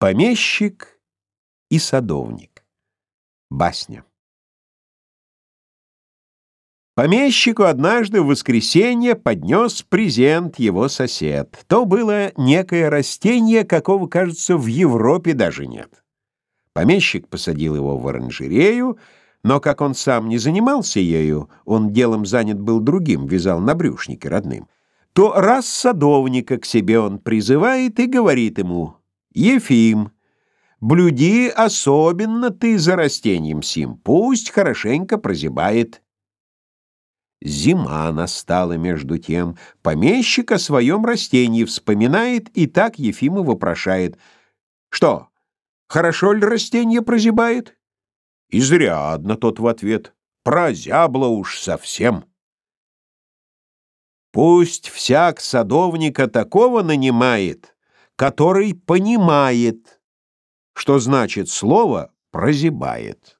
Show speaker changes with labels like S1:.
S1: Помещик и садовник. Басня. Помещику однажды в воскресенье поднес презент его сосед. То было некое растение, какого, кажется, в Европе даже нет. Помещик посадил его в оранжерею, но как он сам не занимался ею, он делом занят был другим, вязал набрюшники родным, то раз садовника к себе он призывает и говорит ему Ефим, блюди особенно ты за растением сим, пусть хорошенько прозябает. Зима настала между тем, помещик о своем растении вспоминает и так Ефима вопрошает. Что, хорошо ли растение прозябает? Изрядно тот в ответ. Прозябло уж совсем. Пусть всяк садовника такого нанимает, который понимает, что значит слово «прозябает».